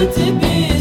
to be